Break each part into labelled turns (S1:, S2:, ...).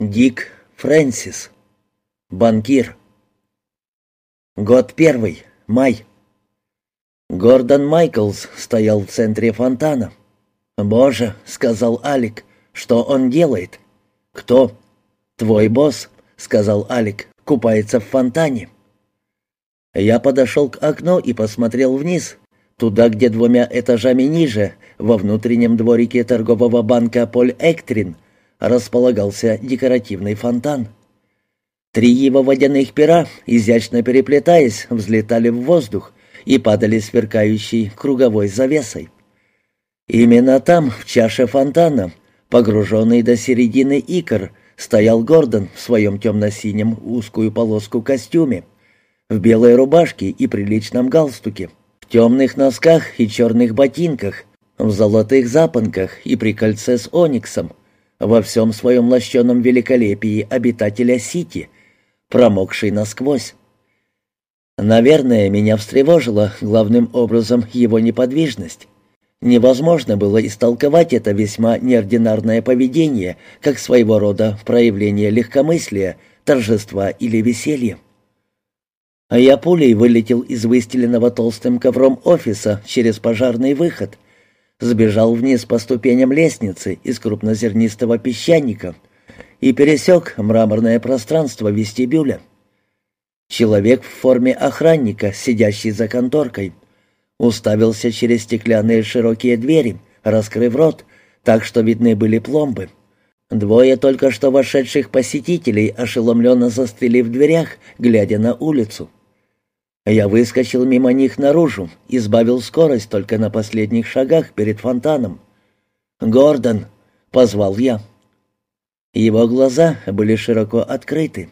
S1: Дик Фрэнсис. Банкир. Год первый. Май. Гордон Майклс стоял в центре фонтана. «Боже», — сказал Алик, — «что он делает?» «Кто?» «Твой босс», — сказал Алик, — «купается в фонтане». Я подошел к окну и посмотрел вниз, туда, где двумя этажами ниже, во внутреннем дворике торгового банка «Поль Эктрин», располагался декоративный фонтан. Три его водяных пера, изящно переплетаясь, взлетали в воздух и падали сверкающей круговой завесой. Именно там, в чаше фонтана, погруженный до середины икр, стоял Гордон в своем темно-синем узкую полоску костюме, в белой рубашке и приличном галстуке, в темных носках и черных ботинках, в золотых запонках и при кольце с ониксом, во всем своем лощеном великолепии обитателя Сити, промокший насквозь. Наверное, меня встревожила главным образом его неподвижность. Невозможно было истолковать это весьма неординарное поведение как своего рода проявление легкомыслия, торжества или веселья. А я пулей вылетел из выстеленного толстым ковром офиса через пожарный выход — сбежал вниз по ступеням лестницы из крупнозернистого песчаника и пересек мраморное пространство вестибюля. Человек в форме охранника, сидящий за конторкой, уставился через стеклянные широкие двери, раскрыв рот, так что видны были пломбы. Двое только что вошедших посетителей ошеломленно застыли в дверях, глядя на улицу. Я выскочил мимо них наружу и сбавил скорость только на последних шагах перед фонтаном. «Гордон!» — позвал я. Его глаза были широко открыты.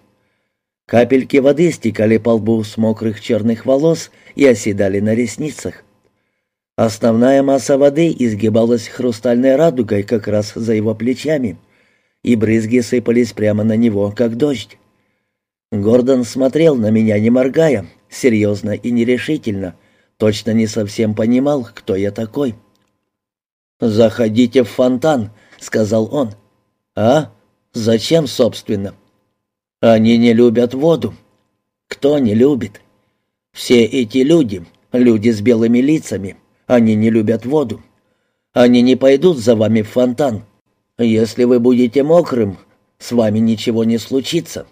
S1: Капельки воды стекали по лбу с мокрых черных волос и оседали на ресницах. Основная масса воды изгибалась хрустальной радугой как раз за его плечами, и брызги сыпались прямо на него, как дождь. Гордон смотрел на меня, не моргая, серьезно и нерешительно, точно не совсем понимал, кто я такой. «Заходите в фонтан», — сказал он. «А? Зачем, собственно?» «Они не любят воду». «Кто не любит?» «Все эти люди, люди с белыми лицами, они не любят воду. Они не пойдут за вами в фонтан. Если вы будете мокрым, с вами ничего не случится».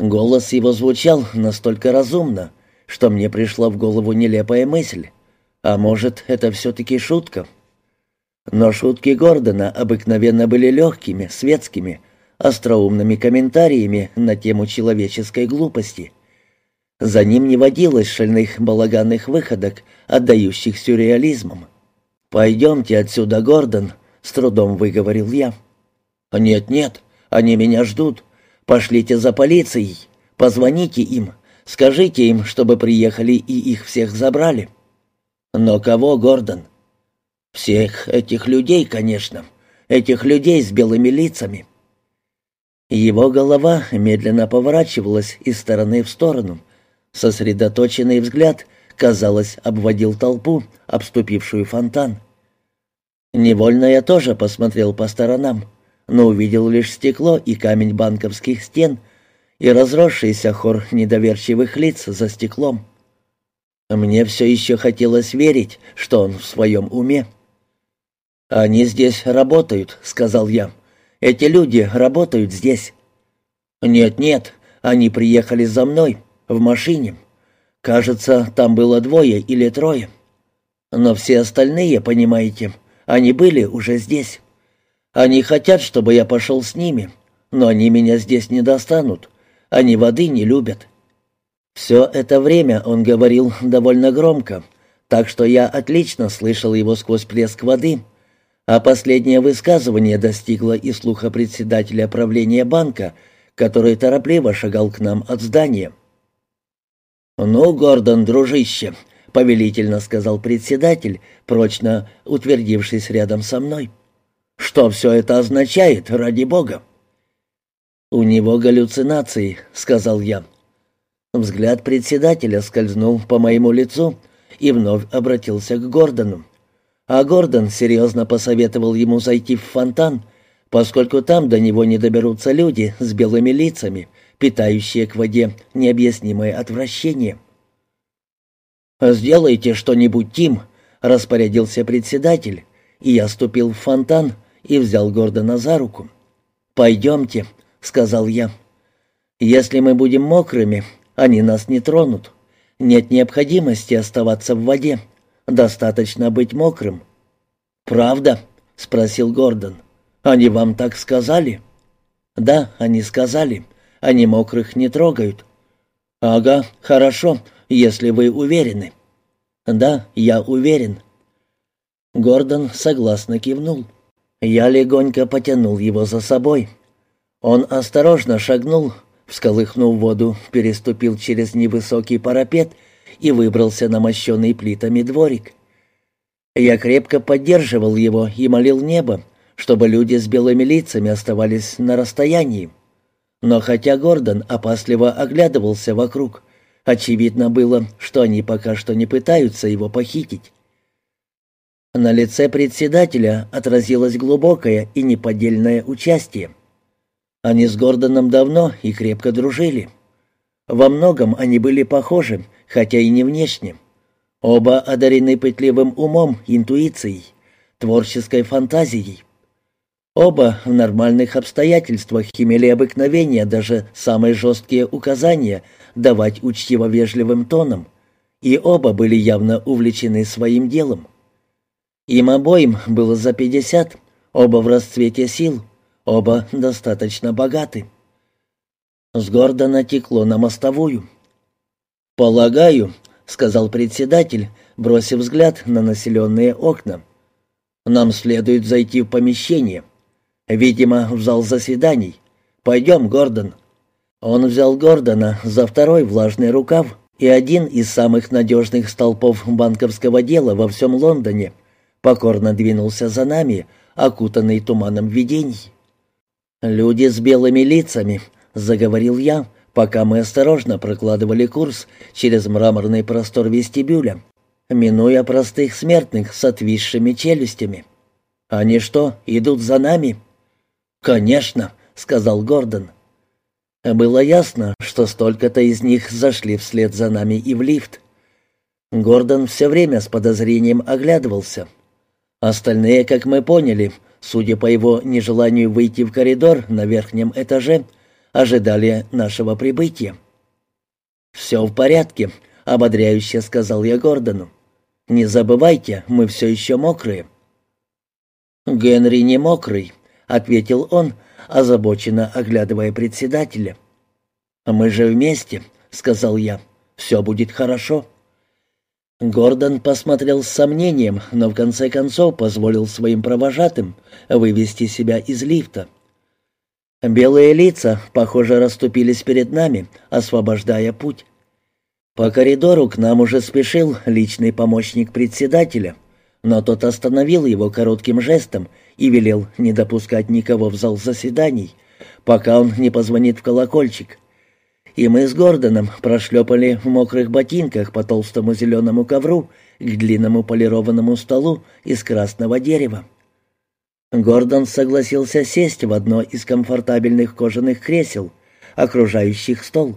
S1: Голос его звучал настолько разумно, что мне пришла в голову нелепая мысль. А может, это все-таки шутка? Но шутки Гордона обыкновенно были легкими, светскими, остроумными комментариями на тему человеческой глупости. За ним не водилось шальных балаганных выходок, отдающих сюрреализмом. «Пойдемте отсюда, Гордон», — с трудом выговорил я. «Нет-нет, они меня ждут. Пошлите за полицией, позвоните им, скажите им, чтобы приехали и их всех забрали». «Но кого, Гордон?» «Всех этих людей, конечно, этих людей с белыми лицами». Его голова медленно поворачивалась из стороны в сторону. Сосредоточенный взгляд, казалось, обводил толпу, обступившую фонтан. Невольно я тоже посмотрел по сторонам но увидел лишь стекло и камень банковских стен и разросшийся хор недоверчивых лиц за стеклом. Мне все еще хотелось верить, что он в своем уме. «Они здесь работают», — сказал я. «Эти люди работают здесь». «Нет-нет, они приехали за мной, в машине. Кажется, там было двое или трое. Но все остальные, понимаете, они были уже здесь». Они хотят, чтобы я пошел с ними, но они меня здесь не достанут. Они воды не любят». Все это время он говорил довольно громко, так что я отлично слышал его сквозь плеск воды, а последнее высказывание достигло и слуха председателя правления банка, который торопливо шагал к нам от здания. «Ну, Гордон, дружище», — повелительно сказал председатель, прочно утвердившись рядом со мной. Что все это означает, ради бога?» «У него галлюцинации», — сказал я. Взгляд председателя скользнул по моему лицу и вновь обратился к Гордону. А Гордон серьезно посоветовал ему зайти в фонтан, поскольку там до него не доберутся люди с белыми лицами, питающие к воде необъяснимое отвращение. «Сделайте что-нибудь, Тим», — распорядился председатель, и я ступил в фонтан и взял Гордона за руку. «Пойдемте», — сказал я. «Если мы будем мокрыми, они нас не тронут. Нет необходимости оставаться в воде. Достаточно быть мокрым». «Правда?» — спросил Гордон. «Они вам так сказали?» «Да, они сказали. Они мокрых не трогают». «Ага, хорошо, если вы уверены». «Да, я уверен». Гордон согласно кивнул. Я легонько потянул его за собой. Он осторожно шагнул, всколыхнув воду, переступил через невысокий парапет и выбрался на мощенный плитами дворик. Я крепко поддерживал его и молил небо, чтобы люди с белыми лицами оставались на расстоянии. Но хотя Гордон опасливо оглядывался вокруг, очевидно было, что они пока что не пытаются его похитить. На лице председателя отразилось глубокое и неподдельное участие. Они с Гордоном давно и крепко дружили. Во многом они были похожи, хотя и не внешне. Оба одарены пытливым умом, интуицией, творческой фантазией. Оба в нормальных обстоятельствах имели обыкновение даже самые жесткие указания давать учтиво-вежливым тоном, и оба были явно увлечены своим делом. Им обоим было за пятьдесят, оба в расцвете сил, оба достаточно богаты. С Гордона текло на мостовую. «Полагаю», — сказал председатель, бросив взгляд на населенные окна, — «нам следует зайти в помещение. Видимо, в зал заседаний. Пойдем, Гордон». Он взял Гордона за второй влажный рукав, и один из самых надежных столпов банковского дела во всем Лондоне покорно двинулся за нами, окутанный туманом видений. «Люди с белыми лицами», — заговорил я, пока мы осторожно прокладывали курс через мраморный простор вестибюля, минуя простых смертных с отвисшими челюстями. «Они что, идут за нами?» «Конечно», — сказал Гордон. Было ясно, что столько-то из них зашли вслед за нами и в лифт. Гордон все время с подозрением оглядывался — Остальные, как мы поняли, судя по его нежеланию выйти в коридор на верхнем этаже, ожидали нашего прибытия. «Все в порядке», — ободряюще сказал я Гордону. «Не забывайте, мы все еще мокрые». «Генри не мокрый», — ответил он, озабоченно оглядывая председателя. «Мы же вместе», — сказал я. «Все будет хорошо». Гордон посмотрел с сомнением, но в конце концов позволил своим провожатым вывести себя из лифта. Белые лица, похоже, расступились перед нами, освобождая путь. По коридору к нам уже спешил личный помощник председателя, но тот остановил его коротким жестом и велел не допускать никого в зал заседаний, пока он не позвонит в колокольчик и мы с Гордоном прошлепали в мокрых ботинках по толстому зеленому ковру к длинному полированному столу из красного дерева. Гордон согласился сесть в одно из комфортабельных кожаных кресел, окружающих стол.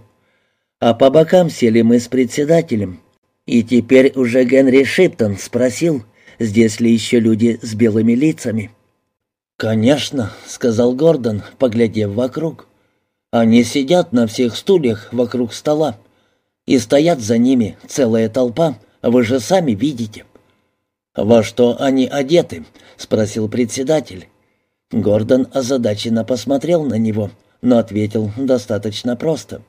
S1: А по бокам сели мы с председателем. И теперь уже Генри Шиптон спросил, здесь ли еще люди с белыми лицами. «Конечно», — сказал Гордон, поглядев вокруг. Они сидят на всех стульях вокруг стола. И стоят за ними целая толпа, вы же сами видите. «Во что они одеты?» — спросил председатель. Гордон озадаченно посмотрел на него, но ответил достаточно просто.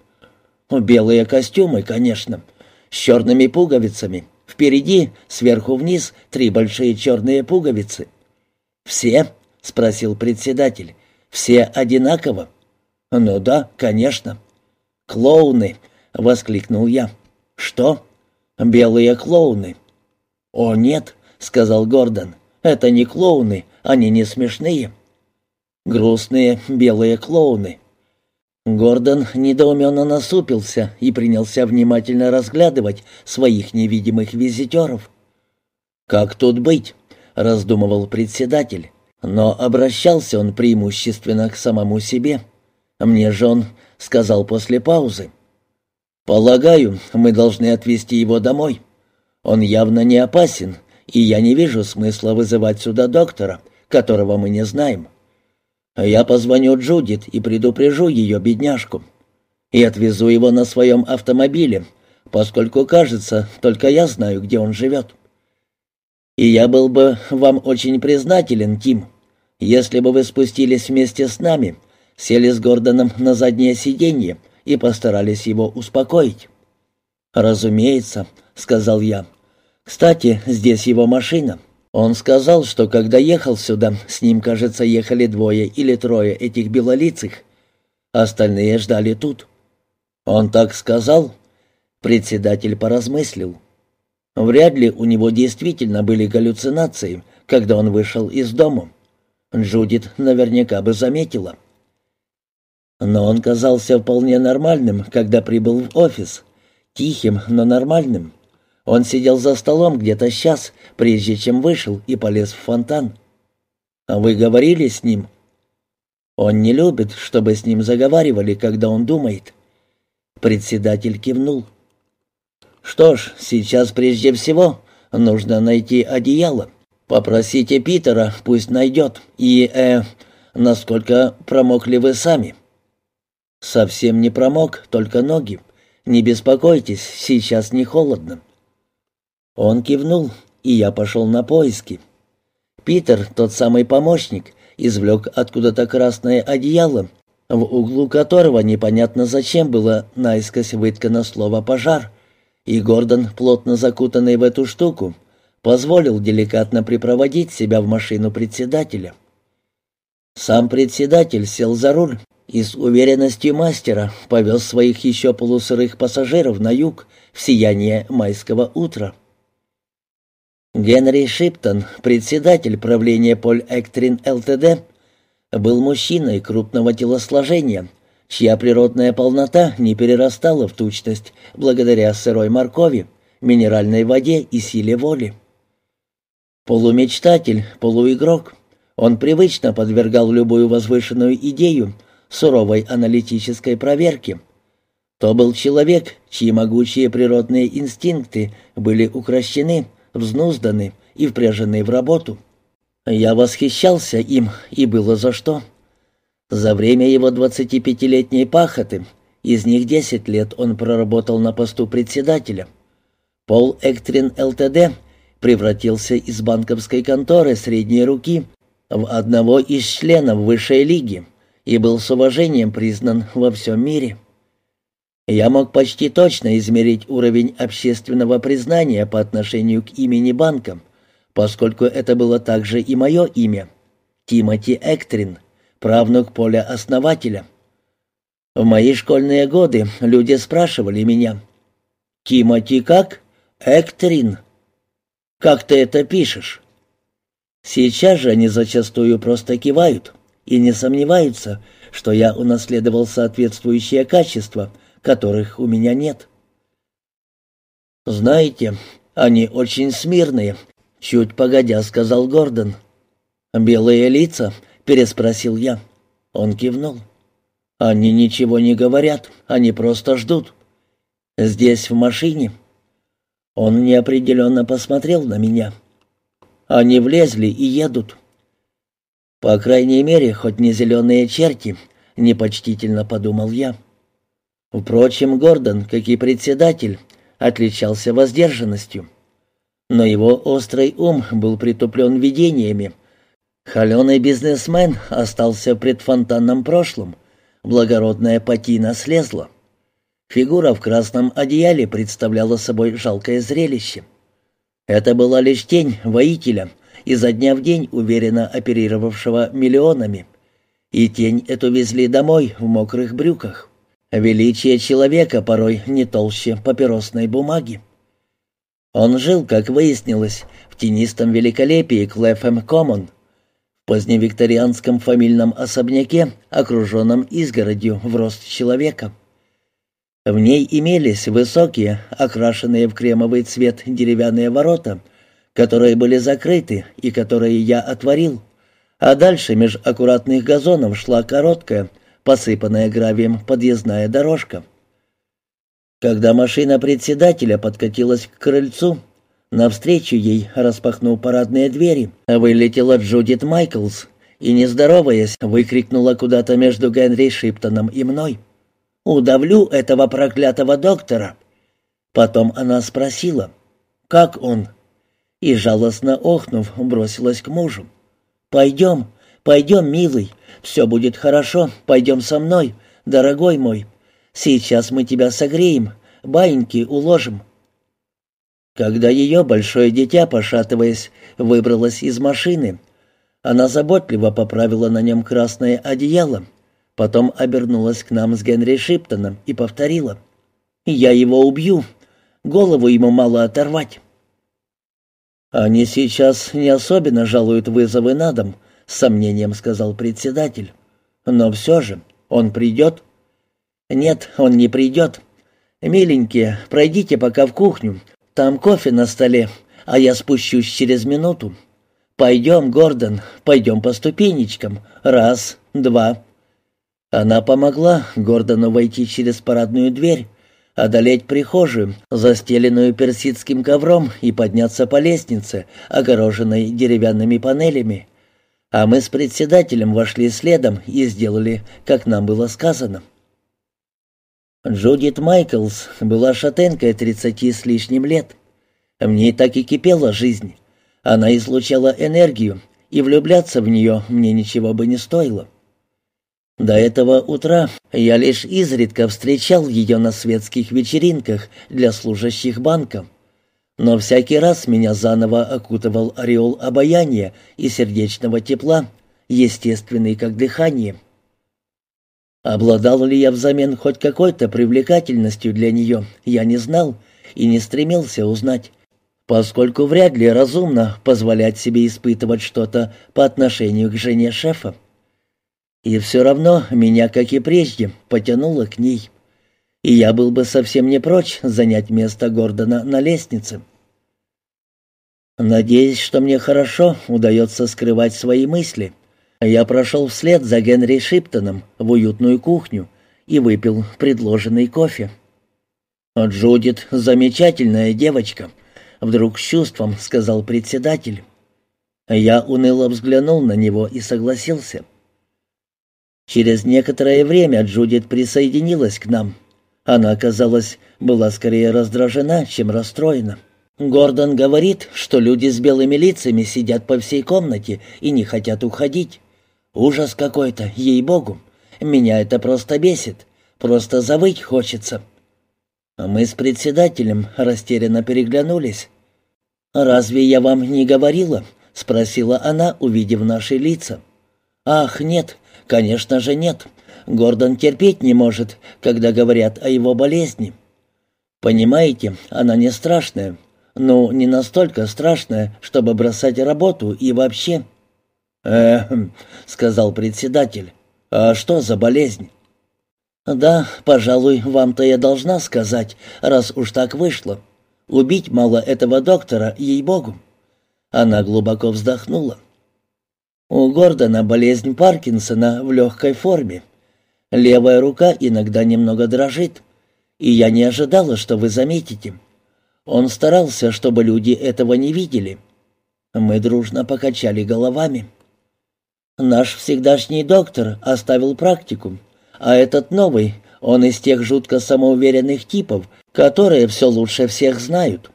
S1: «Белые костюмы, конечно, с черными пуговицами. Впереди, сверху вниз, три большие черные пуговицы». «Все?» — спросил председатель. «Все одинаково?» «Ну да, конечно». «Клоуны!» — воскликнул я. «Что?» «Белые клоуны». «О, нет», — сказал Гордон. «Это не клоуны, они не смешные». «Грустные белые клоуны». Гордон недоуменно насупился и принялся внимательно разглядывать своих невидимых визитеров. «Как тут быть?» — раздумывал председатель. Но обращался он преимущественно к самому себе. Мне же он сказал после паузы. «Полагаю, мы должны отвезти его домой. Он явно не опасен, и я не вижу смысла вызывать сюда доктора, которого мы не знаем. Я позвоню Джудит и предупрежу ее бедняжку. И отвезу его на своем автомобиле, поскольку, кажется, только я знаю, где он живет. И я был бы вам очень признателен, Тим, если бы вы спустились вместе с нами, сели с Гордоном на заднее сиденье и постарались его успокоить. «Разумеется», — сказал я. «Кстати, здесь его машина. Он сказал, что когда ехал сюда, с ним, кажется, ехали двое или трое этих белолицых. Остальные ждали тут». «Он так сказал?» Председатель поразмыслил. Вряд ли у него действительно были галлюцинации, когда он вышел из дома. Джудит наверняка бы заметила. Но он казался вполне нормальным, когда прибыл в офис. Тихим, но нормальным. Он сидел за столом где-то час, прежде чем вышел и полез в фонтан. А вы говорили с ним? Он не любит, чтобы с ним заговаривали, когда он думает. Председатель кивнул. Что ж, сейчас прежде всего нужно найти одеяло. Попросите Питера, пусть найдет. И, э, насколько промокли вы сами? Совсем не промок, только ноги. Не беспокойтесь, сейчас не холодно. Он кивнул, и я пошел на поиски. Питер, тот самый помощник, извлек откуда-то красное одеяло, в углу которого непонятно зачем было наискось выткано слово «пожар», и Гордон, плотно закутанный в эту штуку, позволил деликатно припроводить себя в машину председателя. Сам председатель сел за руль и с уверенностью мастера повез своих еще полусырых пассажиров на юг в сияние майского утра. Генри Шиптон, председатель правления Поль Эктрин ЛТД, был мужчиной крупного телосложения, чья природная полнота не перерастала в тучность благодаря сырой моркови, минеральной воде и силе воли. Полумечтатель, полуигрок, он привычно подвергал любую возвышенную идею суровой аналитической проверке. То был человек, чьи могучие природные инстинкты были укращены, взнузданы и впряжены в работу. Я восхищался им, и было за что. За время его 25-летней пахоты, из них 10 лет он проработал на посту председателя. Пол Эктрин ЛТД превратился из банковской конторы средней руки в одного из членов высшей лиги и был с уважением признан во всем мире. Я мог почти точно измерить уровень общественного признания по отношению к имени банка, поскольку это было также и мое имя — Тимоти Эктрин, правнук Поля-основателя. В мои школьные годы люди спрашивали меня, «Тимоти как? Эктрин? Как ты это пишешь?» Сейчас же они зачастую просто кивают и не сомневаются, что я унаследовал соответствующие качества — которых у меня нет. «Знаете, они очень смирные», — чуть погодя сказал Гордон. «Белые лица?» — переспросил я. Он кивнул. «Они ничего не говорят, они просто ждут. Здесь, в машине». Он неопределенно посмотрел на меня. «Они влезли и едут». «По крайней мере, хоть не зеленые черти», — непочтительно подумал я. Впрочем, Гордон, как и председатель, отличался воздержанностью. Но его острый ум был притуплен видениями. Холеный бизнесмен остался в предфонтанном прошлом. Благородная патина слезла. Фигура в красном одеяле представляла собой жалкое зрелище. Это была лишь тень воителя, изо дня в день уверенно оперировавшего миллионами. И тень эту везли домой в мокрых брюках. Величие человека порой не толще папиросной бумаги. Он жил, как выяснилось, в тенистом великолепии Клэфэм Коммон, в поздневикторианском фамильном особняке, окруженном изгородью в рост человека. В ней имелись высокие, окрашенные в кремовый цвет деревянные ворота, которые были закрыты и которые я отворил, а дальше меж аккуратных газонов шла короткая, посыпанная гравием подъездная дорожка. Когда машина председателя подкатилась к крыльцу, навстречу ей, распахнув парадные двери, вылетела Джудит Майклс и, не здороваясь, выкрикнула куда-то между Генри Шиптоном и мной. «Удавлю этого проклятого доктора!» Потом она спросила, «Как он?» И, жалостно охнув, бросилась к мужу. «Пойдем, пойдем, милый, все будет хорошо, пойдем со мной, дорогой мой. Сейчас мы тебя согреем, баиньки уложим». Когда ее большое дитя, пошатываясь, выбралось из машины, она заботливо поправила на нем красное одеяло, потом обернулась к нам с Генри Шиптоном и повторила. «Я его убью. Голову ему мало оторвать». «Они сейчас не особенно жалуют вызовы на дом», — с сомнением сказал председатель. «Но все же, он придет?» «Нет, он не придет. Миленькие, пройдите пока в кухню. Там кофе на столе, а я спущусь через минуту. Пойдем, Гордон, пойдем по ступенечкам. Раз, два». Она помогла Гордону войти через парадную дверь, одолеть прихожую, застеленную персидским ковром, и подняться по лестнице, огороженной деревянными панелями. А мы с председателем вошли следом и сделали, как нам было сказано. Джудит Майклс была шатенкой тридцати с лишним лет. В ней так и кипела жизнь. Она излучала энергию, и влюбляться в нее мне ничего бы не стоило. До этого утра я лишь изредка встречал ее на светских вечеринках для служащих банка. Но всякий раз меня заново окутывал ореол обаяния и сердечного тепла, естественный как дыхание. Обладал ли я взамен хоть какой-то привлекательностью для нее, я не знал и не стремился узнать, поскольку вряд ли разумно позволять себе испытывать что-то по отношению к жене шефа. И все равно меня, как и прежде, потянуло к ней. И я был бы совсем не прочь занять место Гордона на лестнице. Надеясь, что мне хорошо удается скрывать свои мысли, я прошел вслед за Генри Шиптоном в уютную кухню и выпил предложенный кофе. «Джудит — замечательная девочка», — вдруг с чувством сказал председатель. Я уныло взглянул на него и согласился. Через некоторое время Джудит присоединилась к нам. Она, казалось, была скорее раздражена, чем расстроена. Гордон говорит, что люди с белыми лицами сидят по всей комнате и не хотят уходить. Ужас какой-то, ей-богу. Меня это просто бесит. Просто завыть хочется. Мы с председателем растерянно переглянулись. «Разве я вам не говорила?» — спросила она, увидев наши лица. «Ах, нет, Конечно же, нет. Гордон терпеть не может, когда говорят о его болезни. Понимаете, она не страшная. Ну, не настолько страшная, чтобы бросать работу и вообще. «Э-э», сказал председатель. «А что за болезнь?» «Да, пожалуй, вам-то я должна сказать, раз уж так вышло. Убить мало этого доктора, ей-богу». Она глубоко вздохнула. У Гордона болезнь Паркинсона в легкой форме. Левая рука иногда немного дрожит, и я не ожидала, что вы заметите. Он старался, чтобы люди этого не видели. Мы дружно покачали головами. Наш всегдашний доктор оставил практику, а этот новый, он из тех жутко самоуверенных типов, которые все лучше всех знают.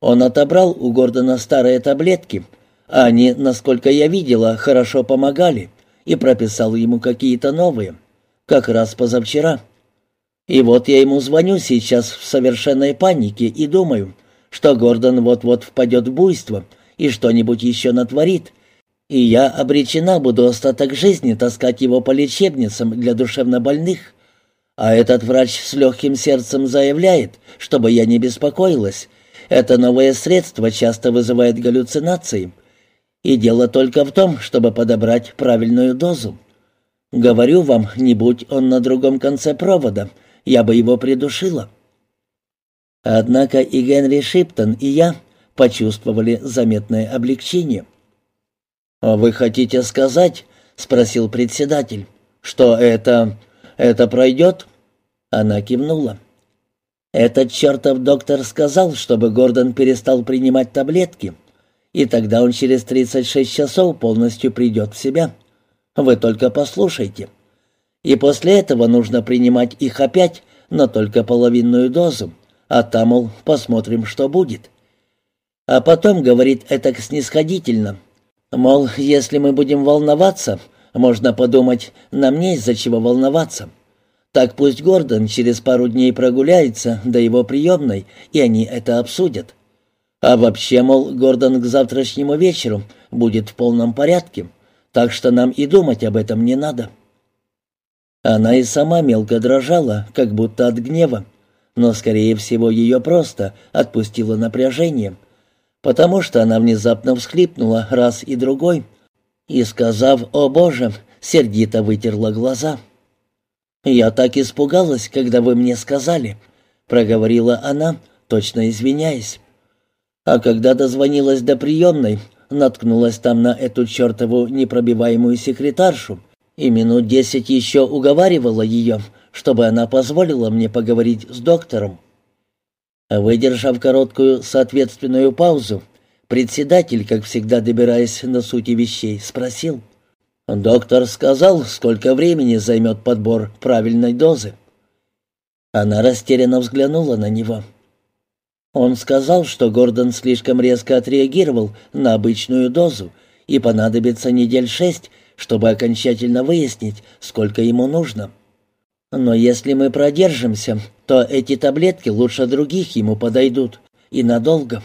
S1: Он отобрал у Гордона старые таблетки — они, насколько я видела, хорошо помогали и прописал ему какие-то новые, как раз позавчера. И вот я ему звоню сейчас в совершенной панике и думаю, что Гордон вот-вот впадет в буйство и что-нибудь еще натворит, и я обречена буду остаток жизни таскать его по лечебницам для душевнобольных. А этот врач с легким сердцем заявляет, чтобы я не беспокоилась. Это новое средство часто вызывает галлюцинации, и дело только в том, чтобы подобрать правильную дозу. Говорю вам, не будь он на другом конце провода, я бы его придушила. Однако и Генри Шиптон, и я почувствовали заметное облегчение. «А «Вы хотите сказать, — спросил председатель, — что это... это пройдет?» Она кивнула. «Этот чертов доктор сказал, чтобы Гордон перестал принимать таблетки, и тогда он через 36 часов полностью придет в себя. Вы только послушайте. И после этого нужно принимать их опять, но только половинную дозу, а там, мол, посмотрим, что будет. А потом говорит это снисходительно. Мол, если мы будем волноваться, можно подумать, нам не из-за чего волноваться. Так пусть Гордон через пару дней прогуляется до его приемной, и они это обсудят. А вообще, мол, Гордон к завтрашнему вечеру будет в полном порядке, так что нам и думать об этом не надо. Она и сама мелко дрожала, как будто от гнева, но, скорее всего, ее просто отпустило напряжение, потому что она внезапно всхлипнула раз и другой и, сказав «О Боже!», сердито вытерла глаза. «Я так испугалась, когда вы мне сказали», — проговорила она, точно извиняясь. А когда дозвонилась до приемной, наткнулась там на эту чертову непробиваемую секретаршу и минут десять еще уговаривала ее, чтобы она позволила мне поговорить с доктором. Выдержав короткую соответственную паузу, председатель, как всегда добираясь на сути вещей, спросил. «Доктор сказал, сколько времени займет подбор правильной дозы?» Она растерянно взглянула на него. Он сказал, что Гордон слишком резко отреагировал на обычную дозу, и понадобится недель шесть, чтобы окончательно выяснить, сколько ему нужно. Но если мы продержимся, то эти таблетки лучше других ему подойдут. И надолго.